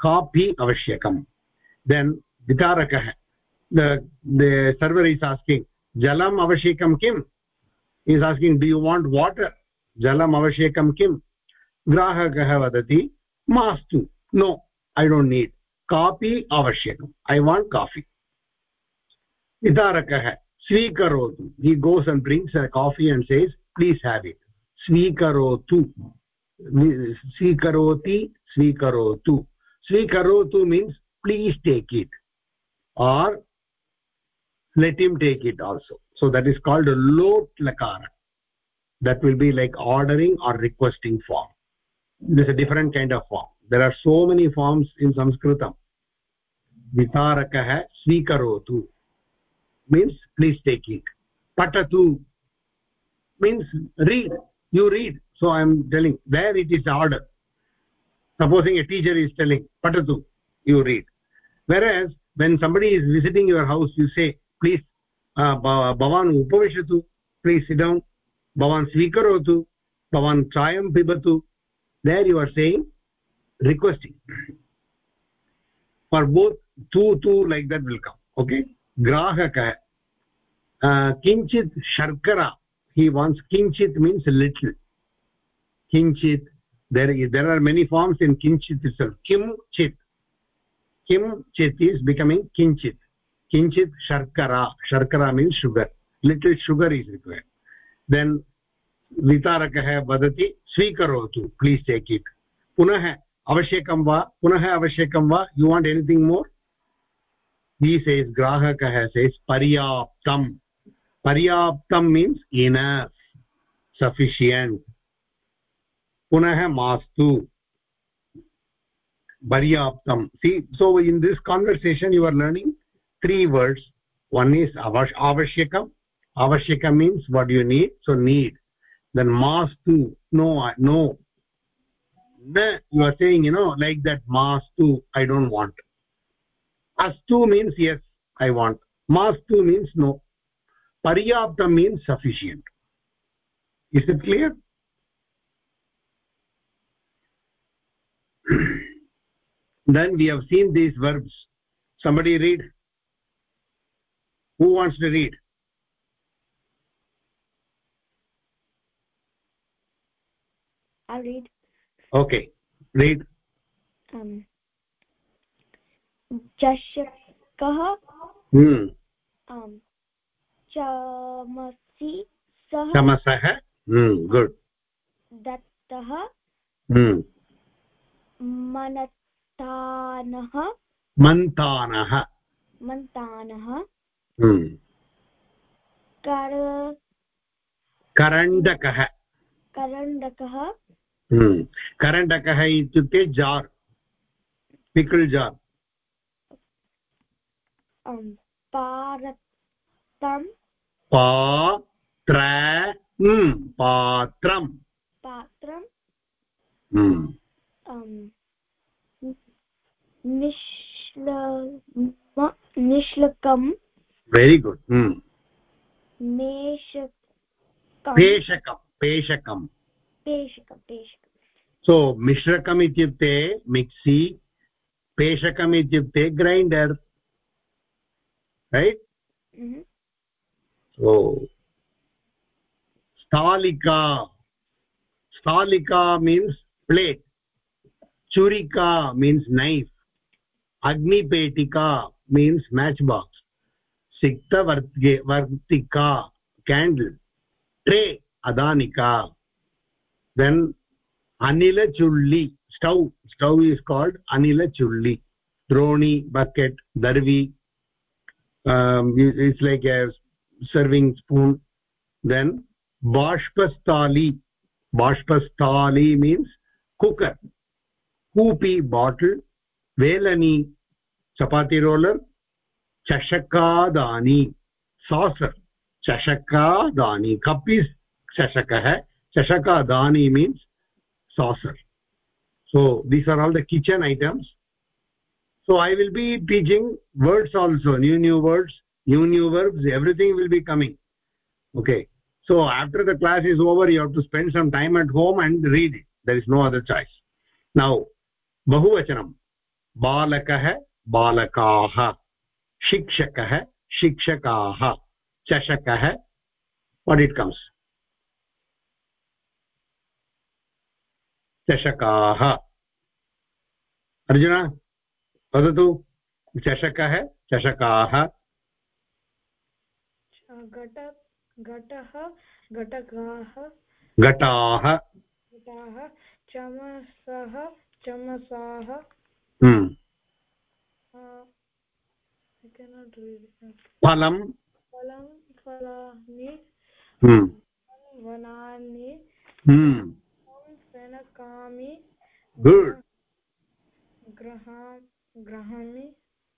coffee avashyakam then vitarakah the the server is asking jalam avashyakam kim he is asking do you want water jalam avashyakam kim grahakah vadati mastu no i don't need कापि आवश्यकम् ऐ वाण्ट् काफि वितारकः स्वीकरोतु he goes and brings a coffee and says please have it स्वीकरोतु स्वीकरोति स्वीकरोतु स्वीकरोतु means please take it or let him take it also so that is called a lot lakara that will be like ordering or requesting form this is a different kind of form there are so many forms in sanskritam visarakah swikarotu means please take it. Patatu means read. You read. So i am telling where it is order. Supposing a teacher is telling patatu you read. Whereas when somebody is visiting your house you say please uh, bhavan upavishatu please sit down. Bhavan swikarotu bhavan chayam pibatu there you are saying requesting. For both two two like that will come. Okay ग्राहक किञ्चित् शर्करा हि वान्स् किञ्चित् मीन्स् लिटिल् किञ्चित् there there are many forms in किञ्चित् किं चित् किं चित् इस् बिकमिङ्ग् किञ्चित् किञ्चित् शर्करा शर्करा means sugar little sugar is require then वितारकः वदति, स्वीकरोतु प्लीस् टेक् इट् पुनः आवश्यकं वा, पुनः आवश्यकं वा you want anything more he says grahakah says paryaptam paryaptam means enough sufficient. punah mastu paryaptam see so in this conversation you are learning three words. One is avashyakam. Avashyakam means what you need so need. Then mastu no no. You are saying you know like that mastu i don't want astu means yes i want. Mastu means no. Paryaptam means sufficient. Is it clear? Then we have seen these verbs. Somebody read. Who wants to read? I'll read. Okay read. Um चषकः um चमसि सः chamasah hmm good दत्तः hmm मनतानः। मन्तानः। मन्तानः कर करण्डकः। करण्डकः। करण्डकः इत्युक्ते जार्। पिकल् जार्। पारतं पात्र पात्रम् पात्रं um, निश्ल निश्लकं good. hmm पेषकं पेषकं पेषकं पेषकं सो मिश्रकम् इत्युक्ते मिक्सि पेषकम् इत्युक्ते ग्रैण्डर् रैट् Mhm. सो स्थालिका स्थालिका मीन्स् प्लेट् चुरिका मीन्स् नैफ् अग्निपेटिका मीन्स् मैच् बाक्स् सिक्तवर्गे वर्तिका केण्डल् ट्रे अदानिका देन् अनिलचुल्लि स्टौ स्टौ इस् काल्ड् अनिलचुल्लि द्रोणी बकेट् दर्वी um, it's like a serving spoon. Then bashpastali. Bashpastali means cooker. Koopi bottle. Velani chapati roller. Chashakadani saucer. Chashakadani cup is chashaka hai chashakadani means saucer. So these are all the kitchen items so i will be teaching words also new new words new new verbs everything will be coming okay so after the class is over you have to spend some time at home and read it there is no other choice now bahuvachanam balakah balakaah shikshakah shikshakaah chashakah what it comes chashakaah arjuna वदतु चषकः चषकाः। घट घटः घटकाः। घटाः। घटाः चमसः चमसाः। हम्म, read it. फलं फलं फलानि। हम्म, वनानि। हम्म, फेनकामि। गुड्। गृहा गृहाणि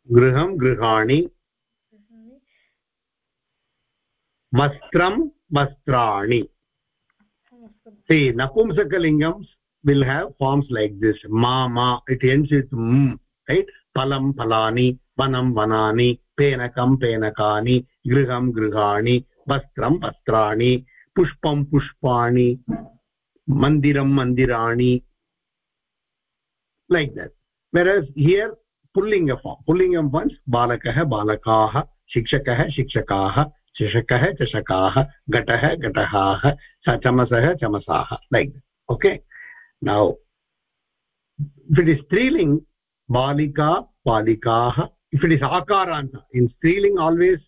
गृहं गृहाणि। वस्त्रं वस्त्राणि। नपुंसकलिङ्गं will have forms like this मा इट् एन्स् इत् रैट् फलं फलानि वनं वनानि फेनकं फेनकानि गृहं गृहाणि वस्त्रं वस्त्राणि पुष्पं पुष्पाणि मन्दिरं मन्दिराणि लैक् दट् वेर् हियर् पुल्लिङ्ग फार्म् पुल्लिङ्ग मन्स् बालकः, बालकाः, शिक्षकः, शिक्षकाः चषकः चषकाः घटः घटकाः चमसः, चमसाः like okay now it is स्त्रीलिङ्ग्, बालिका, बालिकाः इफ् इट् इस् आकारान्त in स्त्रीलिङ्ग् always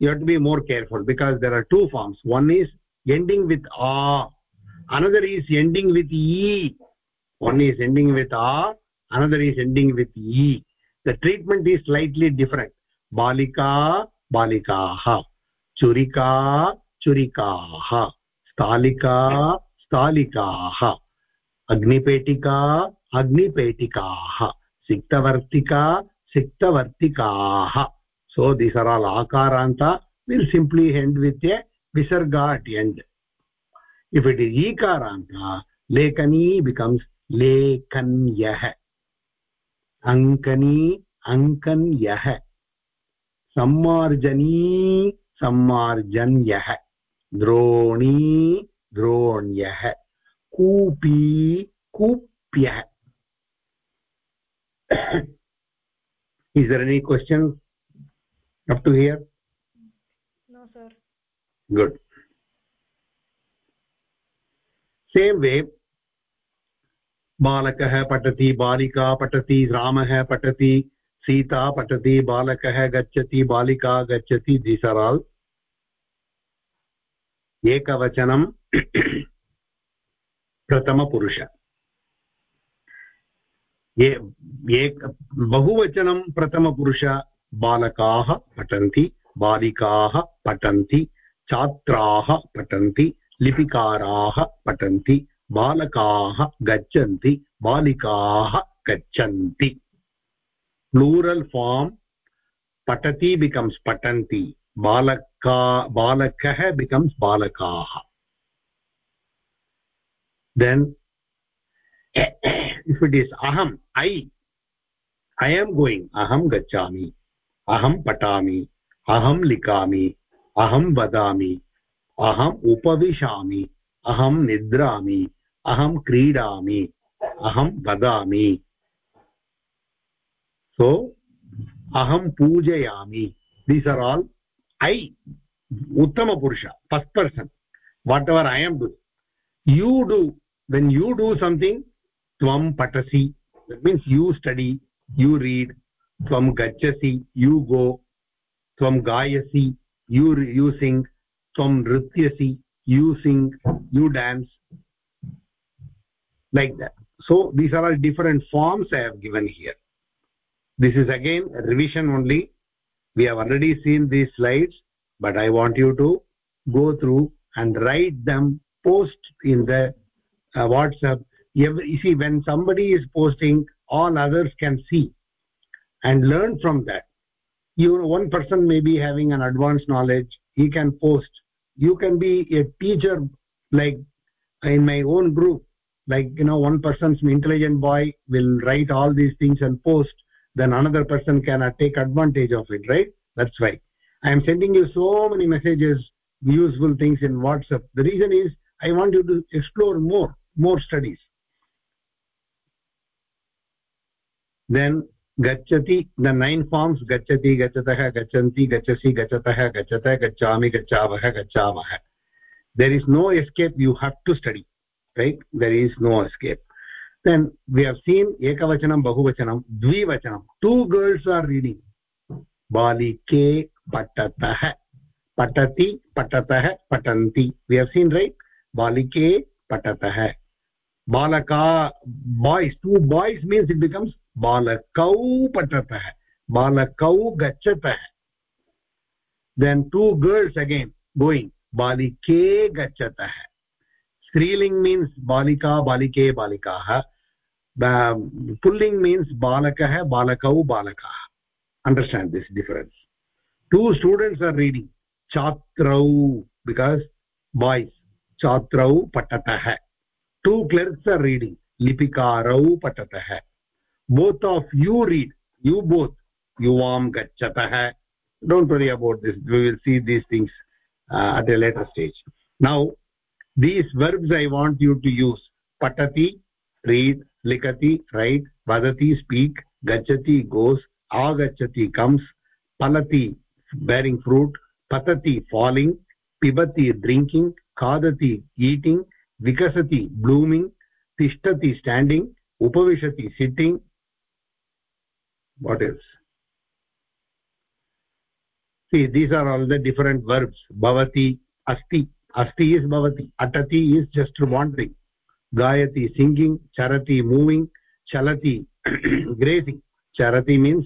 you had be more careful because there are two forms one is ending with uh another is ending with ई वन् इस् एण्डिङ्ग् वित् आ अनदर् इस् एण्डिङ्ग् वित् ई the treatment is slightly different balika balikaah चुरिका चुरिकाः स्थालिका स्थालिकाः अग्निपेटिका अग्निपेटिकाः सिक्तवर्तिका सिक्तवर्तिकाः so these are all akaranta will simply end with a visarga at end if it is ikaranta lekani becomes lekanyah अङ्कनी अङ्कन्यः सम्मार्जनी सम्मार्जन्यः द्रोणी द्रोण्यः कूपी कूप्यः is there any question up to here good same way बालकः पठति, बालिका पठति, रामः पठति, सीता पठति, बालकः गच्छति, बालिका गच्छति दीस् आर् आल् एकवचनं प्रथमपुरुष। एक बहुवचनं प्रथमपुरुष बालकाः पठन्ति, बालिकाः पठन्ति, छात्राः पठन्ति, लिपिकाराः पठन्ति बालकाः गच्छन्ति, बालिकाः गच्छन्ति। प्लूरल् फार्म् पठति बिकम्स् पठन्ति, बालका, बालकः बिकम्स् बालकाः। देन् इफ् इट् इस् अहम् ऐ ऐ एम् गोयिङ्ग् अहं गच्छामि, अहं पठामि, अहं लिखामि, अहं वदामि अहम् उपविशामि, अहं निद्रामि अहं क्रीडामि, अहं वदामि। सो अहं पूजयामि। These are all I उत्तमपुरुष first person whatever I am do you do when you do something त्वं पठसि। That means you study you read त्वं गच्छसि यू गो त्वं गायसि यू यू सिङ्ग् त्वं नृत्यसि you sing you dance like that so these are all different forms i have given here. This is again revision only. We have already seen these slides but i want you to go through and write them post in the uh, whatsapp. You see when somebody is posting all others can see and learn from that. You know one person may be having an advanced knowledge he can post. You can be a teacher like in my own group like you know one person's intelligent boy will write all these things and post then another person cannot uh, take advantage of it right? That's why. I am sending you so many messages useful things in whatsapp. The reason is i want you to explore more more studies. Then gachati the nine forms gachati gachatah gachanti gachasi gachatah gachata gachami gachavah gachamah there is no escape you have to study right there is no escape then we have seen ekavachanam bahuvachanam dvivachanam two girls are reading balike patatah patati patatah patanti we have seen right balike patatah balaka boys two boys means it becomes बालकौ पठतः बालकौ गच्छतः then two girls again going balike gachatah स्त्रीलिङ्ग् मीन्स् बालिका, बालिके, बालिकाः। पुल्लिङ्ग् मीन्स् बालकः, बालकौ, बालकाः। Understand this difference two students are reading छात्रौ because boys छात्रौ, पठतः। टु क्लर्क्स् आर् रीडिङ्ग् लिपिकारौ, पठतः। Both of you read you both युवां गच्छतः। Don't worry about this will see these things at a later stage now these verbs i want you to use patati read likati write vadati speak gachati goes agachati comes palati bearing fruit patati falling pibati drinking khadati eating vikasati blooming tishtati standing upavishati sitting what else see these are all the different verbs bhavati asti asti is bhavati atati is just wandering. Gayati singing charati moving chalati grazing. Charati means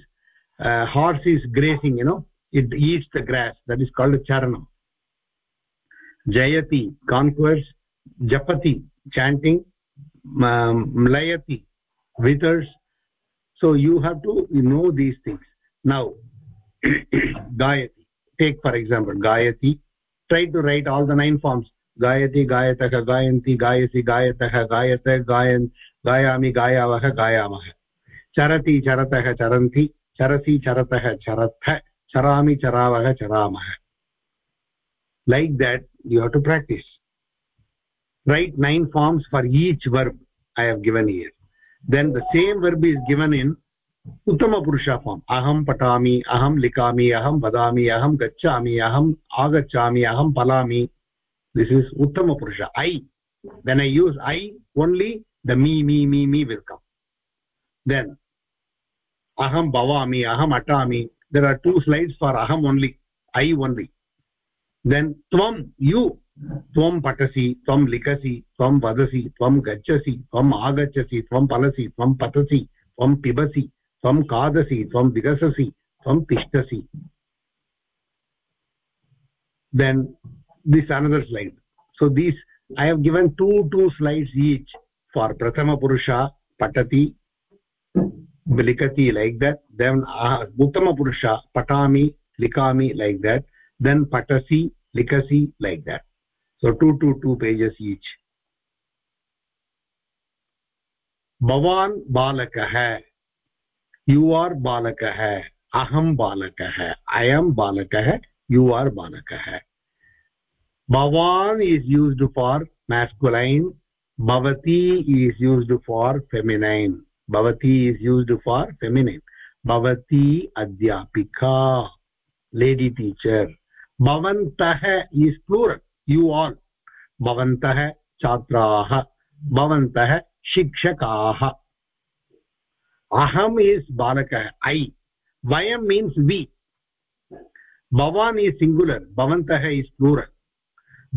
uh, horse is grazing you know it eats the grass that is called charanam. Jayati conquers. Japati chanting. Um, withers. So you have to know these things. Now gayati take for example gayati try to write all the nine forms गायति गायतः गायन्ति गायसि गायतः गायत गायन् गायामि गायावः गायामः चरति चरतः चरन्ति चरसि चरतः चरथ चरामि चरावः चरामः like that you have to practice write nine forms for each verb i have given here then the same verb is given in patami aham likami aham vadami aham gacchami aham agacchami aham palami this is uttama purusha i when i use i only the me me me me will come then aham bhavami aham atami there are two slides for aham only i only then tvam you त्वं पठसि त्वं लिखसि त्वं वदसि त्वं गच्छसि त्वम् आगच्छसि त्वं पलसि त्वं पतसि त्वं पिबसि त्वं खादसि त्वं विकससि त्वं तिष्ठसि then this another slide so these I have given two two slides each for प्रथमपुरुष पठति लिखति लैक् देट् देन् उत्तमपुरुष पठामि लिखामि लैक् देट् देन् पठसि लिखसि like that so two two two pages each भवान् बालकः यू आर् बालकः अहं बालकः अयं बालकः यु आर् बालकः। भवान् इस् यूस्ड् फार् मेस्कुलैन् भवती इस् यूस्ड् फार् फेमिनैन् भवती इस् यूस्ड् फार् फेमिनैन् भवती अध्यापिका लेडि टीचर् भवन्तः इस् प्लूरल् यु आल् भवन्तः छात्राः, भवन्तः शिक्षकाः। Aham is balakah i vayam means we bhavan is singular bhavantah is plural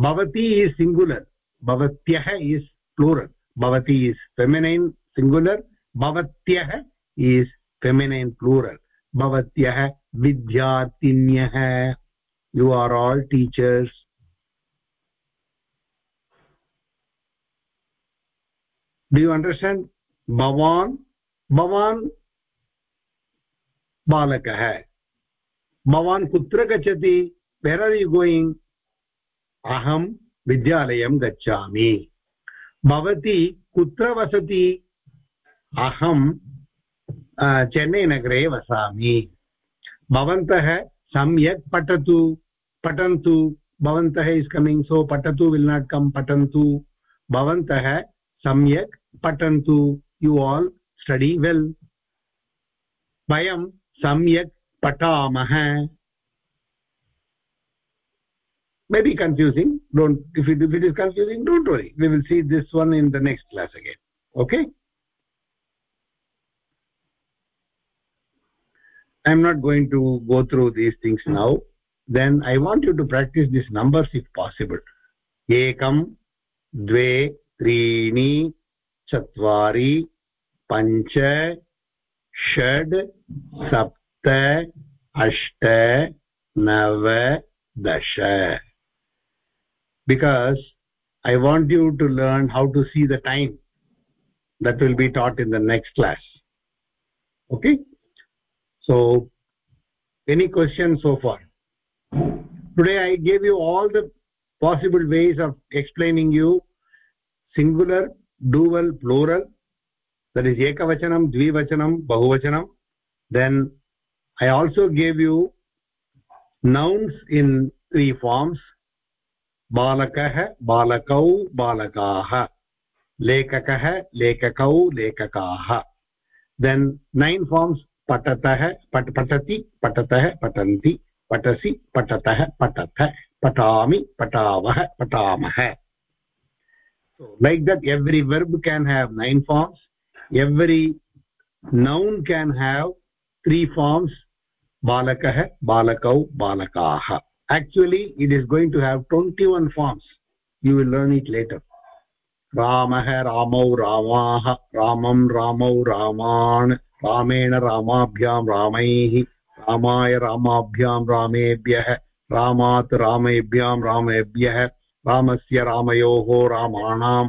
bhavati is singular bhavatyah is plural bhavati is feminine singular bhavatyah is feminine plural bhavatyah vidyartinyah you are all teachers do you understand bhavan bhavan balakah bhavan kutra gachati where are you going अहं विद्यालयं गच्छामि। भवती कुत्र वसति? अहं चेन्नैनगरे वसामि। भवन्तः सम्यक् पठतु, पठन्तु। भवन्तः इस् कमिङ्ग् सो पठतु विल् नाट् कम् पठन्तु। भवन्तः सम्यक् पठन्तु। यु आल् स्टडि वेल् वयं सम्यक् पठामः may be confusing don't if it, if it is confusing don't worry we will see this one in the next class again okay i'm not going to go through these things now then i want you to practice these numbers if possible ekam dve त्रीणि चत्वारि पञ्च षड् सप्त अष्ट नव दश because i want you to learn how to see the time that will be taught in the next class okay so any questions so far today i gave you all the possible ways of explaining you singular dual plural That is ekavachanam dvivachanam bahuvachanam then i also gave you nouns in three forms बालकः बालकौ बालकाः लेखकः लेखकौ लेखकाः देन् नैन् फार्म्स् पठतः पठ पठति पठतः पठन्ति पठसि पठतः पठथ पठामि पठावः पठामः so like that every verb can have nine forms every noun can have three forms balakah balakau balakaah actually it is going to have 21 forms you will learn it later ramah ramau ramaah ramam ramau raman ramen ramabhyam ramaih ramaya ramabhyam ramebhyah ramat ramebhyam ramebhyah रामस्य रामयोः रामाणां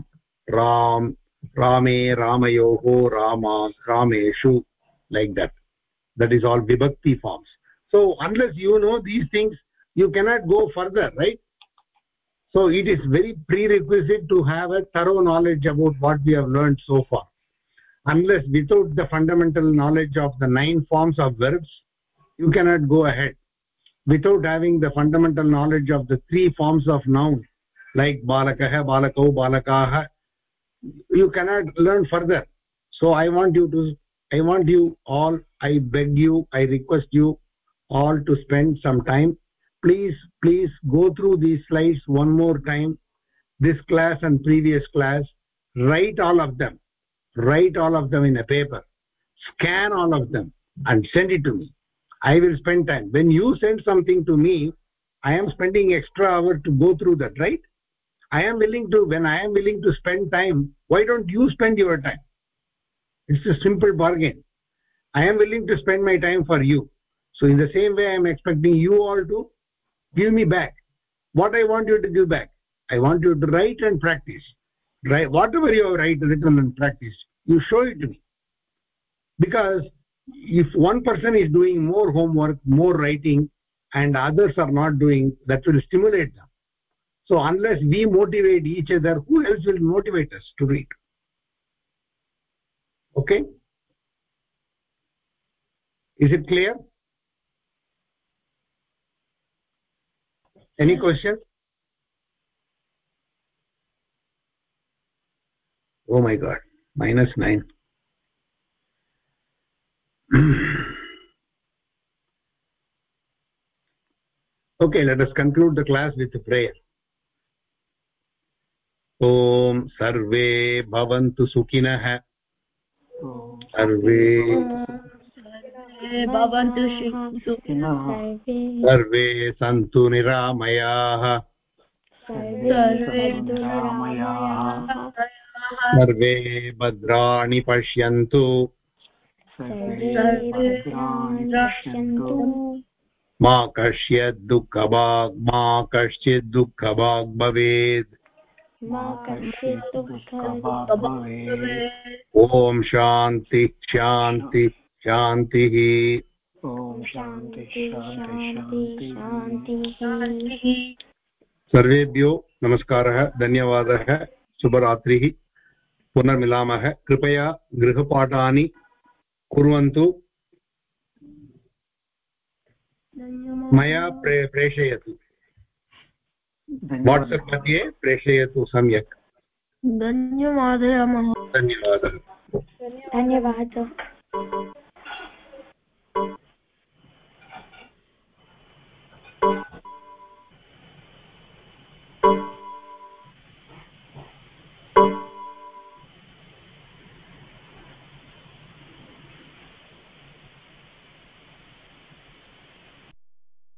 Ram rame ramayoho rama rameshu like that. That is all vibhakti forms. So unless you know these things you cannot go further right? So it is very prerequisite to have a thorough knowledge about what we have learned so far. Unless without the fundamental knowledge of the nine forms of verbs you cannot go ahead. Without having the fundamental knowledge of the three forms of noun like balakah balakau balakaah you cannot learn further. So i want you to i want you all i beg you i request you all to spend some time. Please please go through these slides one more time this class and previous class. Write all of them. Write all of them in a paper. Scan all of them and send it to me. I will spend time. When you send something to me i am spending extra hour to go through that right i am willing to when i am willing to spend time why don't you spend your time? It's a simple bargain. I am willing to spend my time for you. So in the same way i am expecting you all to give me back what i want you to give back. I want you to write and practice. Write whatever you write written and practice you show it to me. Because if one person is doing more homework more writing and others are not doing that will stimulate them so unless we motivate each other who else will motivate us to read? Okay? Is it clear? Any question oh my god minus 9 okay let us conclude the class with a prayer ॐ सर्वे भवन्तु सुखिनः। सर्वे भवन्तु सुखिनः। सर्वे सन्तु निरामयाः। सर्वे भद्राणि पश्यन्तु। मा कश्चित् दुःखभाग् मा कश्चित् दुःखभाग् भवेत्। ॐ शान्ति शान्ति शान्तिः ॐ शान्ति शान्ति शान्तिः सर्वेभ्यो नमस्कारः धन्यवादः शुभरात्रिः पुनर्मिलामः। कृपया गृहपाठानि कुर्वन्तु। मया प्रे प्रेषयतु वाट्सप् मध्ये प्रेषयतु सम्यक्। धन्यवादः धन्यवादः। धन्यवादः।